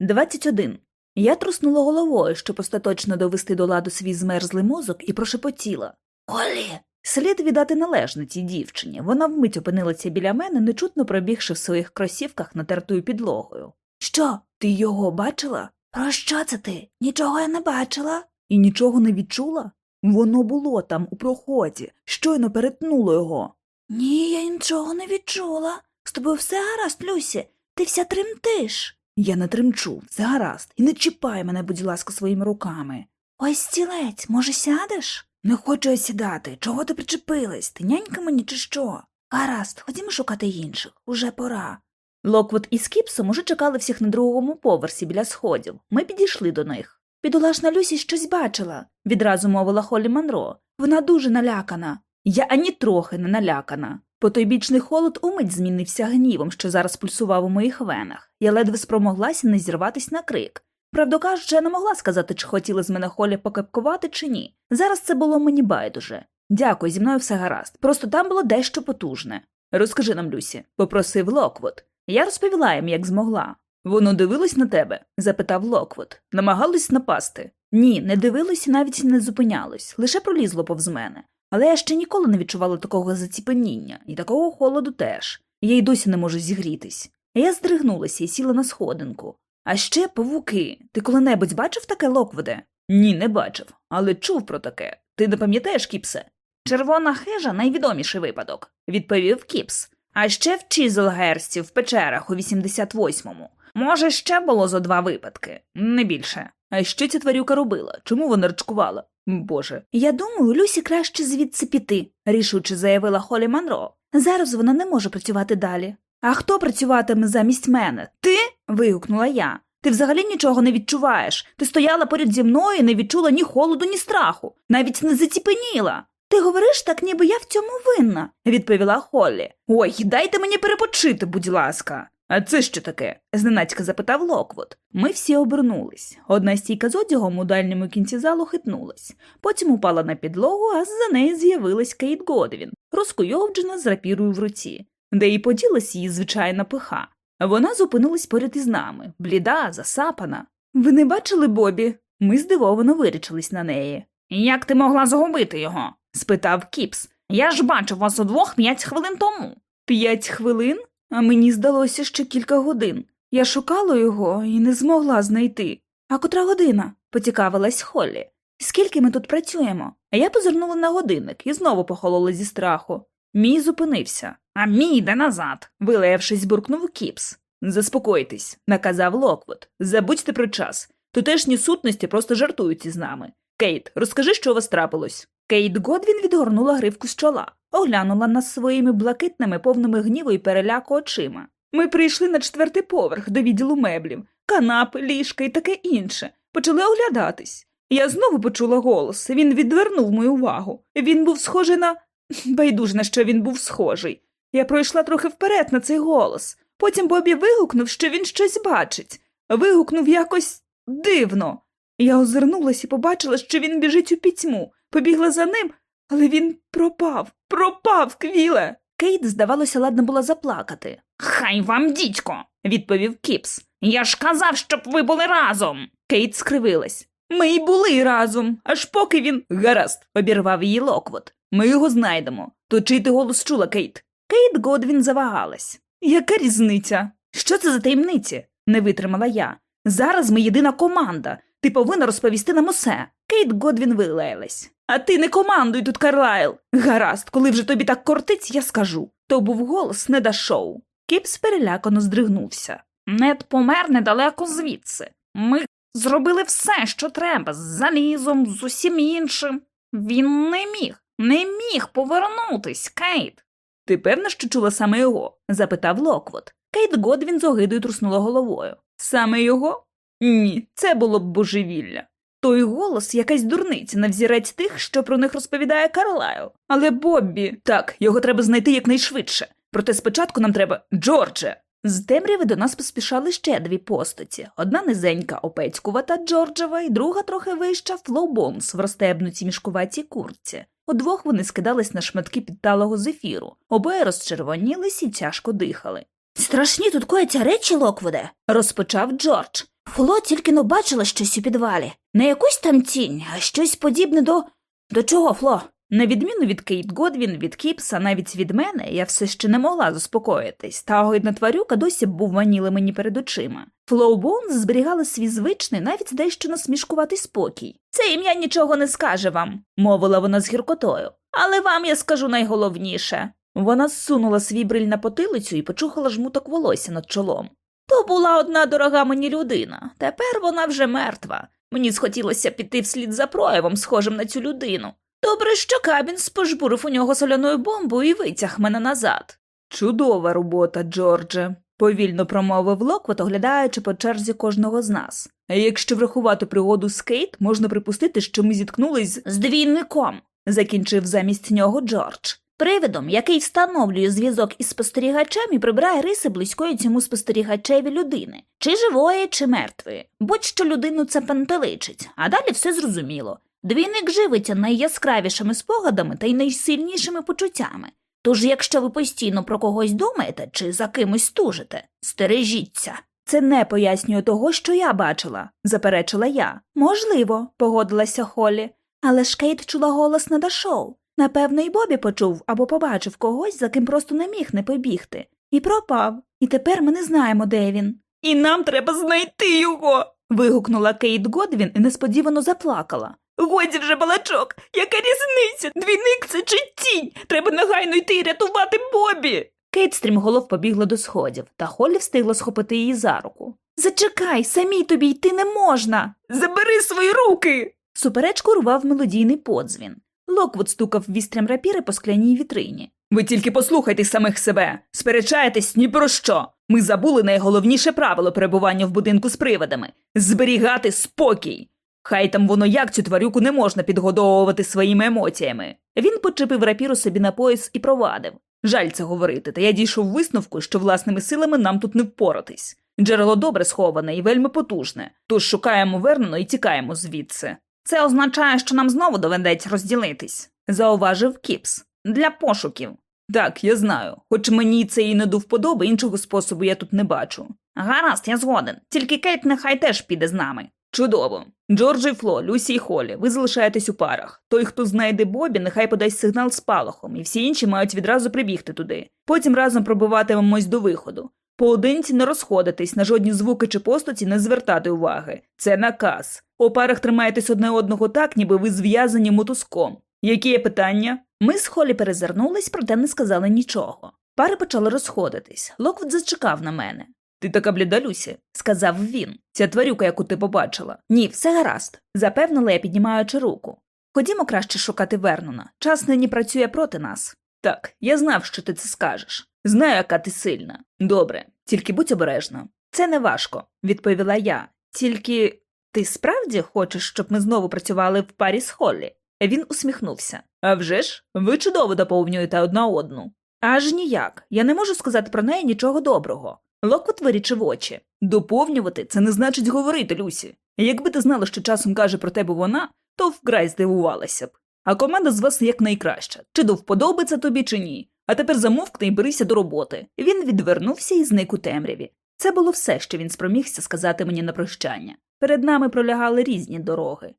21. Я труснула головою, щоб остаточно довести до ладу свій змерзлий мозок, і прошепотіла. Олі. Слід віддати належне цій дівчині. Вона вмить опинилася біля мене, нечутно пробігши в своїх кросівках натертою підлогою. Що, ти його бачила? Про що це ти? Нічого я не бачила. І нічого не відчула? Воно було там, у проході, щойно перетнуло його. Ні, я нічого не відчула. З тобою все гаразд, Люсі, ти вся тремтиш. Я не тремчу, все гаразд, і не чіпай мене, будь ласка, своїми руками. Ось стілець, може, сядеш? Не хочу я сідати. Чого ти причепилась? Ти нянька мені чи що? Гаразд, ходімо шукати інших, уже пора. Локвуд із Кіпсом уже чекали всіх на другому поверсі біля сходів. Ми підійшли до них. Бідолашна Люсі щось бачила, відразу мовила Холі Манро. Вона дуже налякана. Я ані трохи не налякана. Потойбічний холод умить змінився гнівом, що зараз пульсував у моїх венах. Я ледве спромоглася не зірватись на крик. Правду кажучи, я не могла сказати, чи хотіла з мене Холі покепкувати, чи ні. Зараз це було мені байдуже. Дякую, зі мною все гаразд. Просто там було дещо потужне. Розкажи нам, Люсі, попросив Локвуд. Я розповіла їм, як змогла. Воно дивилось на тебе? запитав Локвуд. Намагалось напасти. Ні, не дивилось і навіть не зупинялось, лише пролізло повз мене. Але я ще ніколи не відчувала такого заціпеніння, і такого холоду теж. Я й досі не можу зігрітись. Я здригнулася і сіла на сходинку. А ще павуки. Ти коли-небудь бачив таке Локвуде? Ні, не бачив, але чув про таке. Ти не пам'ятаєш, Кіпсе? Червона хижа найвідоміший випадок, відповів Кіпс. А ще в Чізелгерсті в печерах у 88-му. Може, ще було зо два випадки, не більше. А що ця тварюка робила? Чому вона рачкувала? Боже. Я думаю, Люсі краще звідси піти, рішуче заявила Холі Манро. Зараз вона не може працювати далі. А хто працюватиме замість мене? Ти? вигукнула я. Ти взагалі нічого не відчуваєш. Ти стояла поряд зі мною і не відчула ні холоду, ні страху, навіть не заціпеніла. Ти говориш так, ніби я в цьому винна, відповіла Холлі. Ой, дайте мені перепочити, будь ласка. А це що таке? зненацька запитав Локвуд. Ми всі обернулись. Одна стійка з одягом у дальньому кінці залу хитнулась, потім упала на підлогу, а за нею з'явилась Кейт Годвін, розкуйовджена з рапірою в руці, де й поділась її звичайна пиха. Вона зупинилась поряд із нами, бліда, засапана. Ви не бачили Бобі? Ми здивовано вирічились на неї. Як ти могла загубити його? спитав Кіпс. Я ж бачив вас удвох п'ять хвилин тому. П'ять хвилин? А мені здалося ще кілька годин. Я шукала його і не змогла знайти. А котра година? поцікавилась Холлі. Скільки ми тут працюємо? А я позирнула на годинник і знову похолола зі страху. Мій зупинився. А мій йде назад, вилаявшись, буркнув Кіпс. Заспокойтесь, наказав Локвуд. Забудьте про час. Тутешні сутності просто жартують із нами. Кейт, розкажи, що у вас трапилось. Кейт Годвін відгорнула гривку з чола, оглянула нас своїми блакитними, повними гніву і переляку очима. Ми прийшли на четвертий поверх до відділу меблів, канапи, ліжка і таке інше. Почали оглядатись. Я знову почула голос. Він відвернув мою увагу. Він був схожий на. Байдуже на що він був схожий. Я пройшла трохи вперед на цей голос. Потім Бобі вигукнув, що він щось бачить. Вигукнув якось дивно. Я озирнулась і побачила, що він біжить у пітьму, побігла за ним, але він пропав, пропав, Квіле. Кейт, здавалося, ладна була заплакати. Хай вам, дідько, відповів Кіпс. Я ж казав, щоб ви були разом. Кейт скривилась. Ми й були разом, аж поки він. Гаразд, обірвав її Локвуд. Ми його знайдемо. То чий ти голос чула, Кейт? Кейт Годвін завагалась. Яка різниця? Що це за таємниці? не витримала я. Зараз ми єдина команда. Ти повинна розповісти нам усе. Кейт Годвін вилаялась. А ти не командуй тут, Карлайл. Гаразд, коли вже тобі так кортить, я скажу. То був голос Неда Шоу. Кіпс перелякано здригнувся. Нед помер недалеко звідси. Ми зробили все, що треба, з залізом, з усім іншим. Він не міг, не міг повернутись, Кейт. Ти певна, що чула саме його? запитав Локвуд. Кейт Годвін з огидою труснула головою. Саме його? Ні, це було б божевілля. Той голос якась дурниця на взірець тих, що про них розповідає Карлайл. Але Боббі, так, його треба знайти якнайшвидше. Проте спочатку нам треба Джордже. З темряви до нас поспішали ще дві постаті: одна низенька опецькувата Джорджева, і друга трохи вища Флоубонс в розтебнутій мішкуватій куртці. Удвох вони скидались на шматки підталого зефіру, обоє розчервонілись і тяжко дихали. Страшні тут кояться речі, Локвуде, розпочав Джордж. Фло тільки но бачила щось у підвалі. Не якусь там тінь, а щось подібне до. До чого, Фло? На відміну від Кейт Годвін, від Кіпса, навіть від мене, я все ще не могла заспокоїтись, та огидна тварюка досі бовваніла мені перед очима. Фло Боунс зберігала свій звичний, навіть дещо насмішкуватий спокій. Це ім'я нічого не скаже вам, мовила вона з гіркотою. Але вам я скажу найголовніше. Вона зсунула свій бриль на потилицю і почухала жмуток волосся над чолом. То була одна дорога мені людина. Тепер вона вже мертва. Мені схотілося піти вслід за проявом, схожим на цю людину. Добре, що Кабін спожбурив у нього соляною бомбою і витяг мене назад. Чудова робота, Джордже, повільно промовив Локвот, оглядаючи по черзі кожного з нас. Якщо врахувати пригоду з Кейт, можна припустити, що ми зіткнулись з двійником, закінчив замість нього Джордж. Привидом, який встановлює зв'язок із спостерігачем і прибирає риси близької цьому спостерігачеві людини, чи живої, чи мертвої. Будь-що людину це пантеличить, а далі все зрозуміло. Двійник живиться найяскравішими спогадами та й найсильнішими почуттями. Тож, якщо ви постійно про когось думаєте чи за кимось тужите, стережіться. Це не пояснює того, що я бачила, заперечила я. Можливо, погодилася Холлі, але ж Кейт чула голос на шоу. Напевно, і Бобі почув або побачив когось, за ким просто не міг не побігти, і пропав. І тепер ми не знаємо, де він. І нам треба знайти його. вигукнула Кейт Годвін і несподівано заплакала. Годі вже балачок, яка різниця? Двійник це чи тінь? Треба негайно йти і рятувати Бобі. Кейт стрімголов побігла до сходів, та Холлі встигла схопити її за руку. Зачекай, самій тобі йти не можна. Забери свої руки. Суперечку урвав мелодійний подзвін. Локвуд стукав вістрям рапіри по скляній вітрині. Ви тільки послухайте самих себе, сперечаєтесь ні про що. Ми забули найголовніше правило перебування в будинку з привидами зберігати спокій. Хай там воно як цю тварюку не можна підгодовувати своїми емоціями. Він почепив рапіру собі на пояс і провадив. Жаль це говорити, та я дійшов висновку, що власними силами нам тут не впоратись. Джерело добре сховане і вельми потужне, тож шукаємо Вернона і тікаємо звідси. Це означає, що нам знову доведеться розділитись, зауважив Кіпс. Для пошуків. Так, я знаю, хоч мені це і не до вподоби, іншого способу я тут не бачу. Гаразд, я згоден, тільки Кейт нехай теж піде з нами. Чудово. Джордж і Фло, Люсі і Холі, ви залишаєтесь у парах. Той, хто знайде Бобі, нехай подасть сигнал спалахом, і всі інші мають відразу прибігти туди. Потім разом пробиватимемось до виходу. Поодинці не розходитись, на жодні звуки чи постаті не звертати уваги. Це наказ. У парах тримаєтесь одне одного так, ніби ви зв'язані мотузком. Які є питання? Ми з Холі перезирнулись, проте не сказали нічого. Пари почали розходитись. Локвуд зачекав на мене. Ти така бліда, Люсі, сказав він. Ця тварюка, яку ти побачила. Ні, все гаразд, запевнила я, піднімаючи руку. Ходімо краще шукати Вернона. Час нині працює проти нас. Так, я знав, що ти це скажеш. Знаю, яка ти сильна. Добре, тільки будь обережна. Це не важко, відповіла я. Тільки ти справді хочеш, щоб ми знову працювали в парі з Холлі? Він усміхнувся. «А вже ж, ви чудово доповнюєте одна одну. Аж ніяк. Я не можу сказати про неї нічого доброго. Локвот вирічив очі. Доповнювати це не значить говорити, Люсі. Якби ти знала, що часом каже про тебе вона, то вкрай здивувалася б. А команда з вас як найкраща. Чи до вподоби тобі, чи ні. А тепер замовкни і берися до роботи. Він відвернувся і зник у темряві. Це було все, що він спромігся сказати мені на прощання. Перед нами пролягали різні дороги.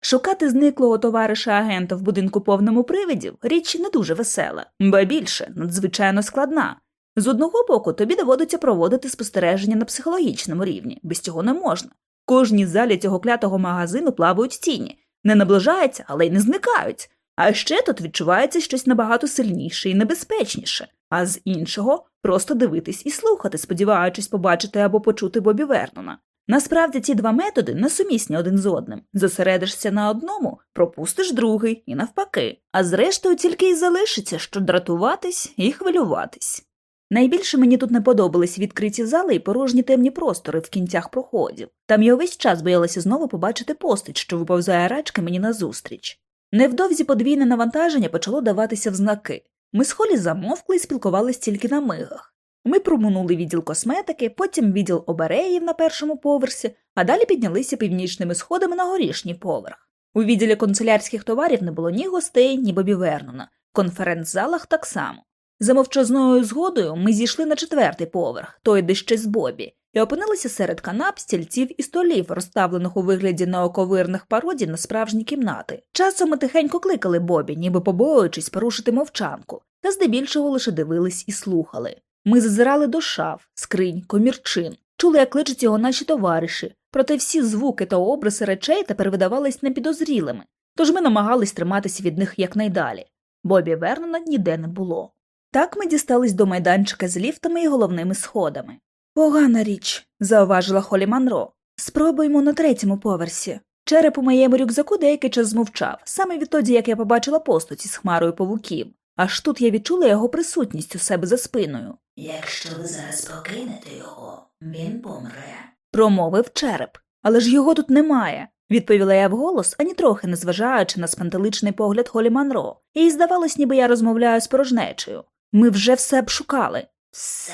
Шукати зниклого товариша агента в будинку повному привидів річ не дуже весела, ба більше надзвичайно складна. З одного боку, тобі доводиться проводити спостереження на психологічному рівні, без цього не можна. Кожній залі цього клятого магазину плавають тіні, не наближаються, але й не зникають. А ще тут відчувається щось набагато сильніше і небезпечніше, а з іншого просто дивитись і слухати, сподіваючись побачити або почути Бобі Вернона. Насправді ці два методи несумісні один з одним. Зосередишся на одному, пропустиш другий і навпаки, а зрештою тільки й залишиться, що дратуватись і хвилюватись. Найбільше мені тут не подобались відкриті зали і порожні темні простори в кінцях проходів. Там я увесь час боялася знову побачити постать, що виповзає рачки мені назустріч. Невдовзі подвійне навантаження почало даватися в знаки. Ми з холі замовкли і спілкувались тільки на мигах. Ми проминули відділ косметики, потім відділ обереїв на першому поверсі, а далі піднялися північними сходами на горішній поверх. У відділі канцелярських товарів не було ні гостей, ні Бобі Вернона, в конференц-залах так само. За мовчазною згодою ми зійшли на четвертий поверх, той де з Бобі. і опинилися серед канап, стільців і столів, розставлених у вигляді науковирних пародій на справжні кімнати. Часом ми тихенько кликали Бобі, ніби побоюючись порушити мовчанку, та здебільшого лише дивились і слухали. Ми зазирали до шаф, скринь, комірчин, чули, як кличуть його наші товариші, проте всі звуки та обриси речей тепер видавались непідозрілими, тож ми намагались триматися від них якнайдалі. Бобі Вернона ніде не було. Так ми дістались до майданчика з ліфтами і головними сходами. Погана річ, зауважила Холі Манро. Спробуймо на третьому поверсі. Череп у моєму рюкзаку деякий час змовчав, саме відтоді, як я побачила постаті з хмарою павуків. Аж тут я відчула його присутність у себе за спиною. Якщо ви зараз покинете його, він помре. Промовив череп. Але ж його тут немає, відповіла я вголос, ані трохи не зважаючи на спантеличний погляд Холі Манро, і здавалось, ніби я розмовляю з порожнечею. Ми вже все обшукали. Все?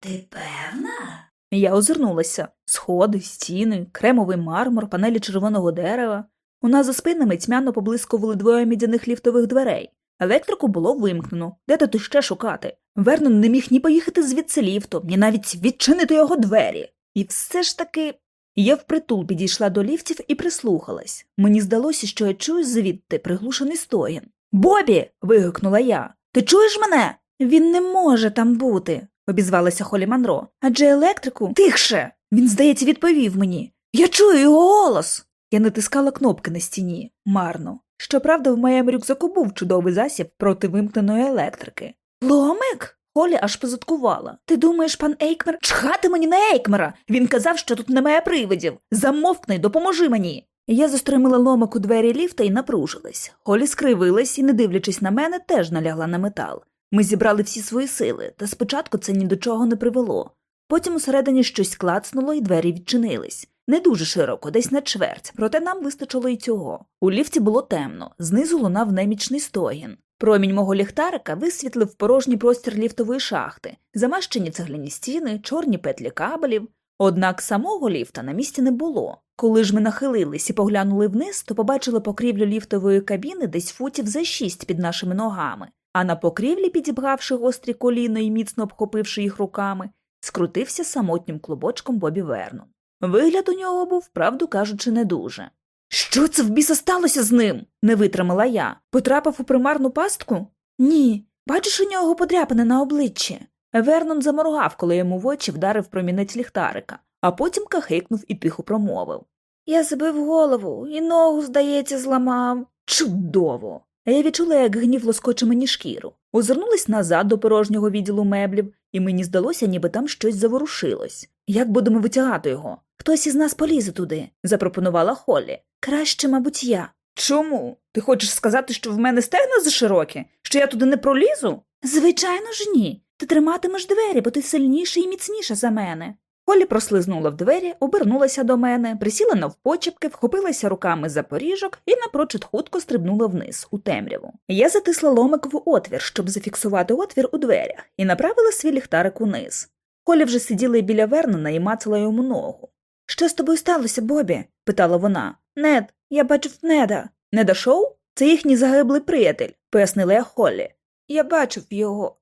Ти певна? Я озирнулася сходи, стіни, кремовий мармур, панелі червоного дерева. У нас за спинами тьмяно поблискували двоє мідяних ліфтових дверей. Електрику було вимкнено. Де тут іще шукати? Вернон не міг ні поїхати звідси ліфтом, ні навіть відчинити його двері. І все ж таки. Я впритул підійшла до ліфтів і прислухалась. Мені здалося, що я чую звідти приглушений стоїн. Бобі. вигукнула я. Ти чуєш мене? Він не може там бути, обізвалася Холі Манро. Адже електрику тихше. Він, здається, відповів мені. Я чую його голос. Я натискала кнопки на стіні марно. Щоправда, в моєму рюкзаку був чудовий засіб проти вимкненої електрики. Ломик? Холі аж позадкувала. Ти думаєш, пан Ейкмер? Чхати мені на Ейкмера. Він казав, що тут немає привидів. Замовкни, допоможи мені. Я застромила ломик у двері ліфта і напружилась. Холі скривилась і, не дивлячись на мене, теж налягла на метал. Ми зібрали всі свої сили, та спочатку це ні до чого не привело. Потім усередині щось клацнуло, і двері відчинились. Не дуже широко, десь на чверть, проте нам вистачило й цього. У ліфті було темно, знизу лунав немічний стогін. Промінь мого ліхтарика висвітлив порожній простір ліфтової шахти, замащені цегляні стіни, чорні петлі кабелів. Однак самого ліфта на місці не було. Коли ж ми нахилились і поглянули вниз, то побачили покрівлю ліфтової кабіни десь футів за шість під нашими ногами, а на покрівлі, підібравши гострі коліна і міцно обхопивши їх руками, скрутився самотнім клубочком Бобі Вернон. Вигляд у нього був, правду кажучи, не дуже. Що це в біса сталося з ним? не витримала я. Потрапив у примарну пастку? Ні. Бачиш у нього подряпини на обличчі. Вернон заморгав, коли йому в очі вдарив промінець ліхтарика, а потім кахикнув і тихо промовив Я забив голову і ногу, здається, зламав. Чудово! Я відчула, як гнів лоскоче мені шкіру. Озирнулась назад до порожнього відділу меблів, і мені здалося, ніби там щось заворушилось. Як будемо витягати його? Хтось із нас полізе туди, запропонувала Холлі. Краще, мабуть, я. Чому? Ти хочеш сказати, що в мене стегна заширокі? Що я туди не пролізу? Звичайно ж, ні. Ти триматимеш двері, бо ти сильніша і міцніша за мене. Холі прослизнула в двері, обернулася до мене, присіла навпочепки, вхопилася руками за поріжок і напрочуд хутко стрибнула вниз, у темряву. Я затисла ломик в отвір, щоб зафіксувати отвір у дверях, і направила свій ліхтарик униз. Холі вже сиділа біля Вернона і мацала йому ногу. Що з тобою сталося, Бобі? питала вона. Нед, я бачив неда. Неда шоу? Це їхній загиблий приятель, пояснила я Холлі. Я бачив його.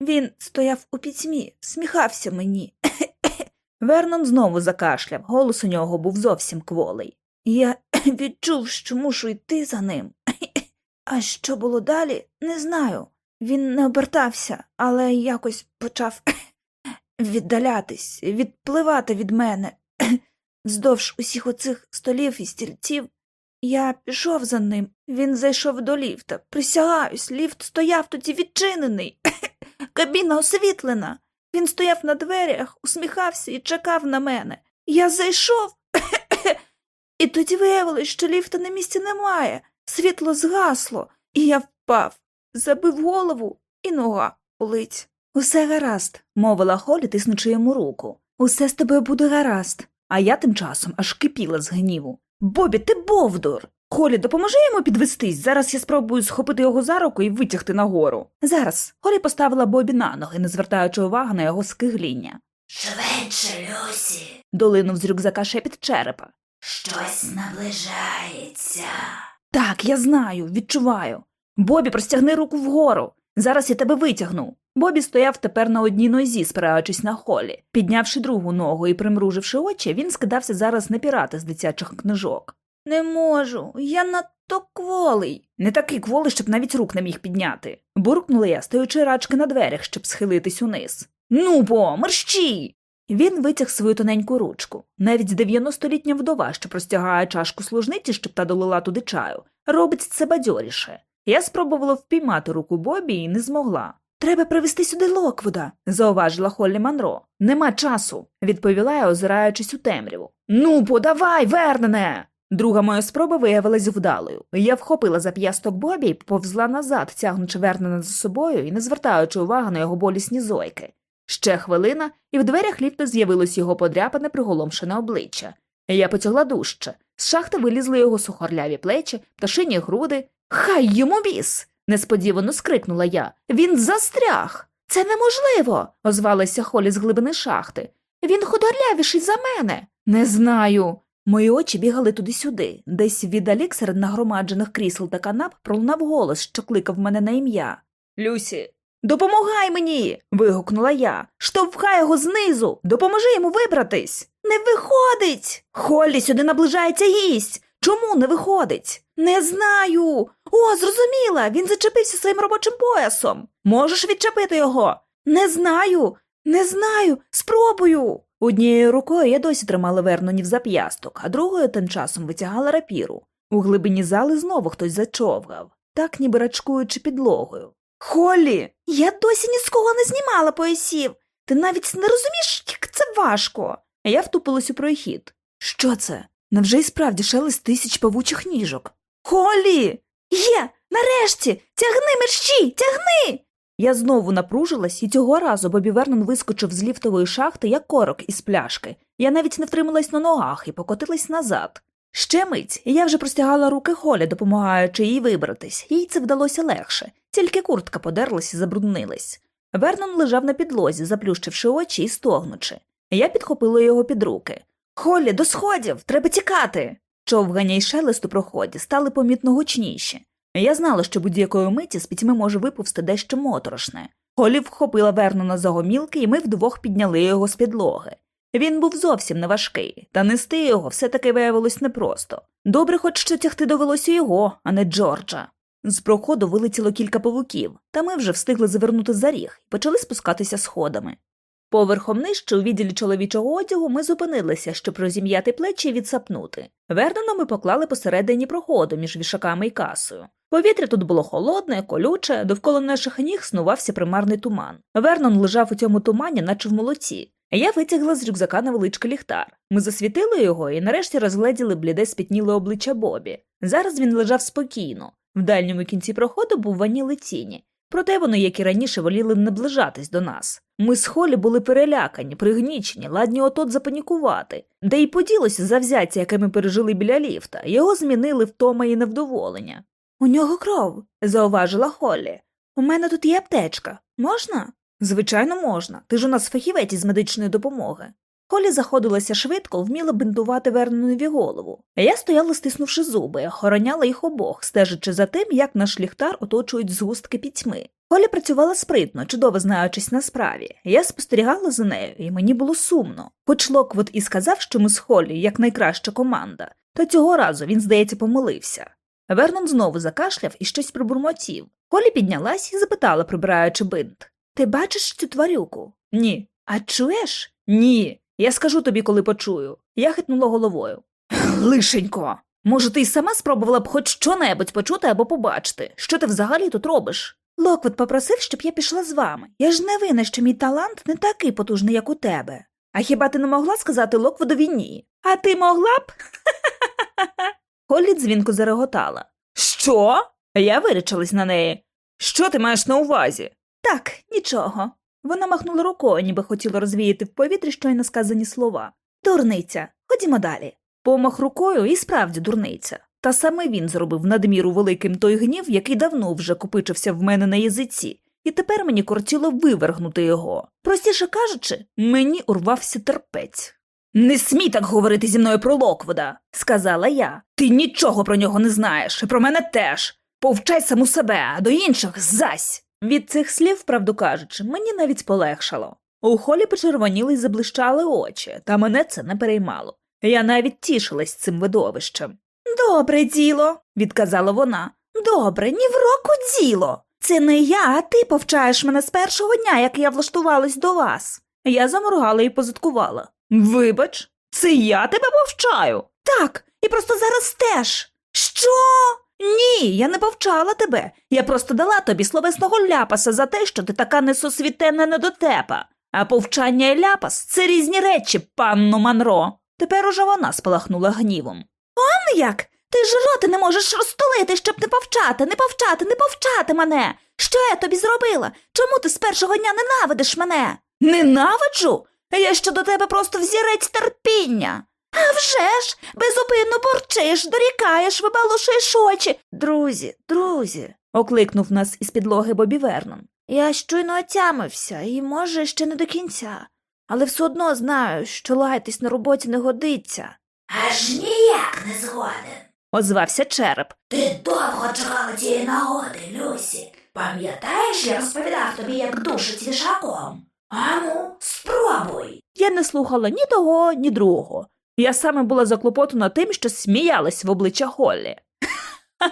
Він стояв у пітьмі, сміхався мені. Вернон знову закашляв, голос у нього був зовсім кволий. Я відчув, що мушу йти за ним. А що було далі, не знаю. Він не обертався, але якось почав віддалятись, відпливати від мене. Вздовж усіх оцих столів і стільців. Я пішов за ним. Він зайшов до ліфта. Присягаюсь, ліфт стояв тоді відчинений. Кабіна освітлена. Він стояв на дверях, усміхався і чекав на мене. Я зайшов, і тоді виявилось, що ліфта на місці немає. Світло згасло, і я впав, забив голову, і нога болить. Усе гаразд, мовила Холі, тиснучи йому руку. Усе з тобою буде гаразд. А я тим часом аж кипіла з гніву. Бобі, ти бовдур. Холі, допоможи йому підвестись. Зараз я спробую схопити його за руку і витягти нагору. Зараз Холі поставила Бобі на ноги, не звертаючи уваги на його скигління. Швидше, Люсі. Долинув з рюкзака шепіт черепа. Щось наближається. Так, я знаю, відчуваю. Бобі, простягни руку вгору. Зараз я тебе витягну. Бобі стояв тепер на одній нозі, спираючись на холі. Піднявши другу ногу і примруживши очі, він скидався зараз на пірати з дитячих книжок. Не можу, я надто кволий. Не такий кволий, щоб навіть рук не міг підняти. Буркнула я, стоючи рачки на дверях, щоб схилитись униз. Ну бо, мерщій! Він витяг свою тоненьку ручку. Навіть дев'яностолітня вдова, що простягає чашку служниці, щоб та долила туди чаю, робить це бадьоріше. Я спробувала впіймати руку Бобі і не змогла. Треба привезти сюди Локвуда, зауважила Холлі Манро. Нема часу, відповіла я, озираючись у темряву. Ну, подавай, Вернене. Друга моя спроба виявилась вдалою. Я вхопила зап'ясток Бобі і повзла назад, тягнучи Вернена за собою і не звертаючи уваги на його болісні зойки. Ще хвилина, і в дверях ліфта з'явилось його подряпане приголомшене обличчя. Я потягла дужче. З шахти вилізли його сухорляві плечі, пташині груди. Хай йому біс! несподівано скрикнула я. Він застряг. Це неможливо, озвалася Холі з глибини шахти. Він худорлявіший за мене. Не знаю. Мої очі бігали туди-сюди, десь віддалік серед нагромаджених крісел та канап пролунав голос, що кликав мене на ім'я. Люсі, допомагай мені. вигукнула я. Штовхай його знизу, допоможи йому вибратись. Не виходить. Холлі сюди наближається гість. Чому не виходить? Не знаю. О, зрозуміла. Він зачепився своїм робочим поясом. Можеш відчепити його? Не знаю, не знаю. Спробую. Однією рукою я досі тримала Вернонів зап'ясток, а другою тим часом витягала рапіру. У глибині зали знову хтось зачовгав, так ніби рачкуючи підлогою. Холлі, я досі ні з кого не знімала поясів. Ти навіть не розумієш, як це важко. Я втупилась у прохід. Що це? Невже й справді шелест тисяч павучих ніжок? Холлі! Є, нарешті! Тягни мерщій, тягни! Я знову напружилась, і цього разу Бобі Вернон вискочив з ліфтової шахти, як корок із пляшки. Я навіть не втрималась на ногах і покотилась назад. Ще мить, і я вже простягала руки Холі, допомагаючи їй вибратись, їй це вдалося легше, тільки куртка подерлась і забруднилась. Вернон лежав на підлозі, заплющивши очі і стогнучи. Я підхопила його під руки. Холі, до сходів, треба тікати. Човгання й шелест у проході стали помітно гучніші. Я знала, що будь-якої миті з пітьми може виповсти дещо моторошне. Холі вхопила Вернона за гомілки, і ми вдвох підняли його з підлоги. Він був зовсім не важкий, та нести його все таки виявилось непросто. Добре, хоч що тягти довелося його, а не Джорджа. З проходу вилетіло кілька павуків, та ми вже встигли завернути за ріг і почали спускатися сходами. Поверхом нижче у відділі чоловічого одягу ми зупинилися, щоб розім'яти плечі і відсапнути. Вернона ми поклали посередині проходу між вішаками і касою. Повітря тут було холодне, колюче, довкола наших ніг снувався примарний туман. Вернон лежав у цьому тумані, наче в молоці. Я витягла з рюкзака невеличкий ліхтар. Ми засвітили його і нарешті розгледіли бліде спітніле обличчя Бобі. Зараз він лежав спокійно. В дальньому кінці проходу був ваніли тіні. Проте вони, як і раніше, воліли наближатись до нас. Ми з Холі були перелякані, пригнічені, ладні от-от запанікувати, де й поділося завзяття, яке ми пережили біля ліфта, його змінили втома і невдоволення. У нього кров, зауважила Холлі. У мене тут є аптечка. Можна? Звичайно, можна. Ти ж у нас фахівець із медичної допомоги. Холі заходилася швидко, вміло бинтувати Вернонові голову. Я стояла, стиснувши зуби, охороняла їх обох, стежачи за тим, як наш ліхтар оточують згустки пітьми. Холі працювала спритно, чудово знаючись на справі. Я спостерігала за нею, і мені було сумно. Хоч Локвуд і сказав, що ми з Холі як найкраща команда, то цього разу він, здається, помилився. Вернон знову закашляв і щось пробурмотів. Холі піднялась і запитала, прибираючи бинт. Ти бачиш цю тварюку? Ні. А чуєш? Ні. Я скажу тобі, коли почую. Я хитнула головою. Лишенько. Може, ти й сама спробувала б хоч що-небудь почути або побачити. Що ти взагалі тут робиш? Локвуд попросив, щоб я пішла з вами. Я ж не винна, що мій талант не такий потужний, як у тебе. А хіба ти не могла сказати Локвудові ні? А ти могла б? Холлі дзвінко зареготала. Що? Я вирічилась на неї. Що ти маєш на увазі? Так, нічого. Вона махнула рукою, ніби хотіла розвіяти в повітрі щойно сказані слова. Дурниця, ходімо далі. Помах рукою і справді дурниця. Та саме він зробив надміру великим той гнів, який давно вже копичився в мене на язиці, і тепер мені кортіло вивергнути його. Простіше кажучи, мені урвався терпець. Не смій так говорити зі мною про Локвуда, сказала я. Ти нічого про нього не знаєш, і про мене теж. Повчай саму себе, а до інших зась. Від цих слів, правду кажучи, мені навіть полегшало. У холі почервоніли й заблищали очі, та мене це не переймало. Я навіть тішилась цим видовищем. Добре діло, відказала вона. Добре, ні в року діло. Це не я, а ти повчаєш мене з першого дня, як я влаштувалась до вас. Я заморгала і позиткувала. Вибач, це я тебе повчаю. Так, і просто зараз теж. Що? Ні, я не повчала тебе. Я просто дала тобі словесного ляпаса за те, що ти така несосвітенна недотепа. А повчання і ляпас це різні речі, панно Манро. Тепер уже вона спалахнула гнівом. Он як? Ти ж роти не можеш розтулити, щоб не повчати, не повчати, не повчати мене. Що я тобі зробила? Чому ти з першого дня ненавидиш мене? Ненавиджу? Я ще до тебе просто взірець терпіння. А вже ж, безупинно борчиш, дорікаєш, вибалушуєш очі. Друзі, друзі, окликнув нас із підлоги Бобі Вернон. Я щойно отямився і, може, ще не до кінця, але все одно знаю, що лаятись на роботі не годиться, Аж ніяк не згоден. озвався череп. Ти довго чекала цієї нагоди, Люсі. Пам'ятаєш, я розповідав тобі, як душить вішаком? Ану, спробуй. Я не слухала ні того, ні другого. Я саме була заклопотана тим, що сміялась в обличчя Холлі.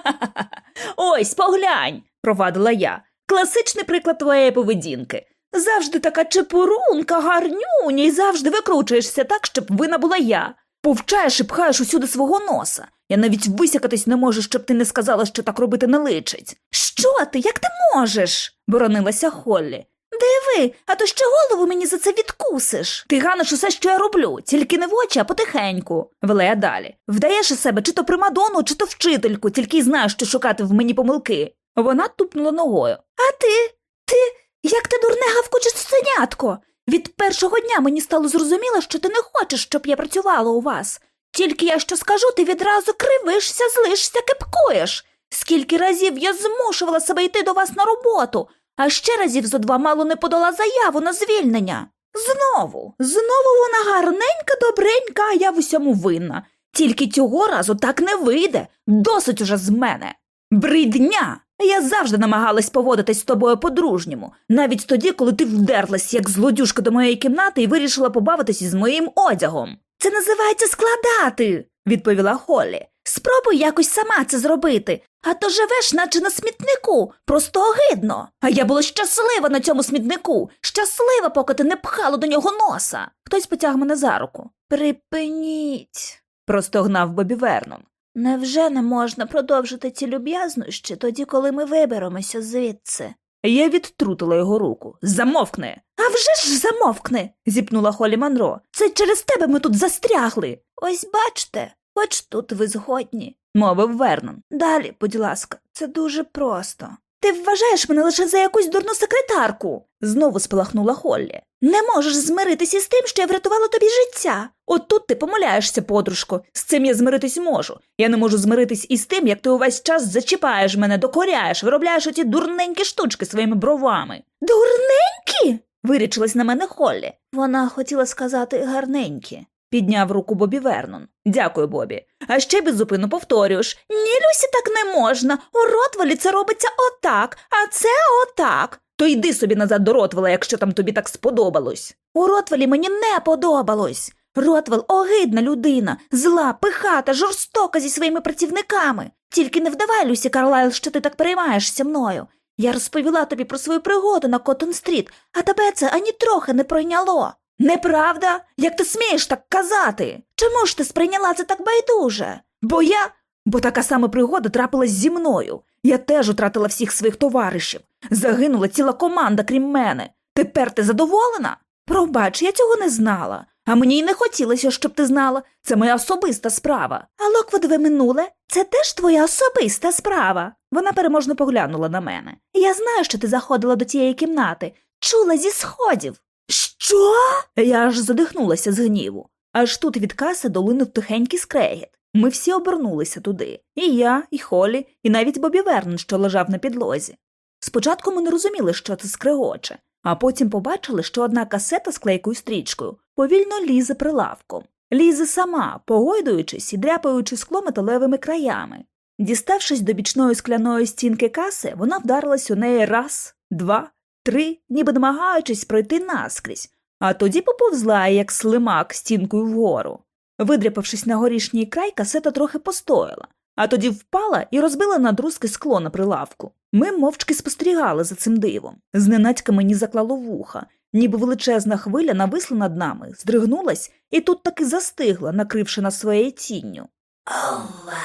Ось, поглянь, провадила я. Класичний приклад твоєї поведінки. Завжди така чепурунка, гарнюня, і завжди викручуєшся так, щоб вина була я. Повчаєш і пхаєш усюди свого носа. Я навіть висякатись не можу, щоб ти не сказала, що так робити не личить. Що ти? Як ти можеш? боронилася Холлі. Диви, а то ще голову мені за це відкусиш. Ти ганиш усе, що я роблю, тільки не в очі, а потихеньку. Вела я далі. Вдаєш із себе чи то примадону, чи то вчительку, тільки й знаєш, що шукати в мені помилки. Вона тупнула ногою. А ти? Ти, як ти дурне гавкуче сценятко? Від першого дня мені стало зрозуміло, що ти не хочеш, щоб я працювала у вас. Тільки я що скажу, ти відразу кривишся, злишся, кипкуєш. Скільки разів я змушувала себе йти до вас на роботу, а ще разів зо два мало не подала заяву на звільнення. Знову, знову вона гарненька, добренька, а я в усьому винна. Тільки цього разу так не вийде. Досить уже з мене. Бридня! Я завжди намагалась поводитись з тобою по-дружньому, навіть тоді, коли ти вдерлась, як злодюшка до моєї кімнати і вирішила побавитись із моїм одягом. Це називається складати, відповіла Холлі. Спробуй якось сама це зробити, а то живеш, наче на смітнику, просто огидно. А я була щаслива на цьому смітнику, щаслива, поки ти не пхала до нього носа. Хтось потяг мене за руку. Припиніть, простогнав Бобі Вернон. Невже не можна продовжити ці люб'язнощі тоді, коли ми виберемося звідси? Я відтрутила його руку. Замовкни. А вже ж замовкни. зіпнула Холі Манро. Це через тебе ми тут застрягли. Ось бачте, хоч тут ви згодні, мовив Вернон. Далі, будь ласка, це дуже просто. Ти вважаєш мене лише за якусь дурну секретарку, знову спалахнула Холлі. Не можеш змиритися із тим, що я врятувала тобі життя. От тут ти помиляєшся, подружко. З цим я змиритись можу. Я не можу змиритись із тим, як ти увесь час зачіпаєш мене, докоряєш, виробляєш оті дурненькі штучки своїми бровами. Дурненькі? вирічилась на мене Холлі. Вона хотіла сказати гарненькі. Підняв руку Бобі Вернон. Дякую, Бобі. А ще беззупинно повторюєш Ні, Люсі, так не можна. У Ротвелі це робиться отак, а це отак. То йди собі назад до Ротвела, якщо там тобі так сподобалось. У Ротвелі мені не подобалось. Ротвел огидна людина, зла, пихата, жорстока зі своїми працівниками. Тільки не вдавай, Люсі Карлайл, що ти так переймаєшся мною. Я розповіла тобі про свою пригоду на Коттон-стріт, а тебе це ані трохи не пройняло. Неправда? Як ти смієш так казати? Чому ж ти сприйняла це так байдуже? Бо я. Бо така сама пригода трапилась зі мною. Я теж утратила всіх своїх товаришів. Загинула ціла команда, крім мене. Тепер ти задоволена? Пробач, я цього не знала. А мені й не хотілося, щоб ти знала. Це моя особиста справа. А локводове минуле це теж твоя особиста справа. Вона переможно поглянула на мене. Я знаю, що ти заходила до тієї кімнати, чула зі сходів. Що? Я аж задихнулася з гніву. Аж тут від каси долинув тихенький скрегіт. Ми всі обернулися туди. І я, і Холі, і навіть Бобі Вернон, що лежав на підлозі. Спочатку ми не розуміли, що це скрегоче, а потім побачили, що одна касета з клейкою стрічкою повільно лізе прилавком. Лізе сама, погойдуючись і дряпаючи скло металевими краями. Діставшись до бічної скляної стінки каси, вона вдарилась у неї раз, два, три, ніби намагаючись пройти наскрізь, а тоді поповзла, як слимак стінкою вгору. Видряпавшись на горішній край, касета трохи постояла, а тоді впала і розбила на друзки скло на прилавку. Ми мовчки спостерігали за цим дивом. Зненацька мені заклало вуха, ніби величезна хвиля нависла над нами, здригнулась і тут таки застигла, накривши нас своєю тінню. Ова.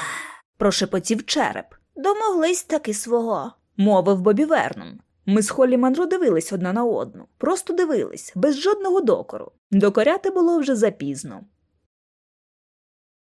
Прошепотів череп. Домоглись таки свого, мовив Бобі Вернон. Ми з Холлі Манро дивились одна на одну, просто дивились, без жодного докору. Докоряти було вже запізно.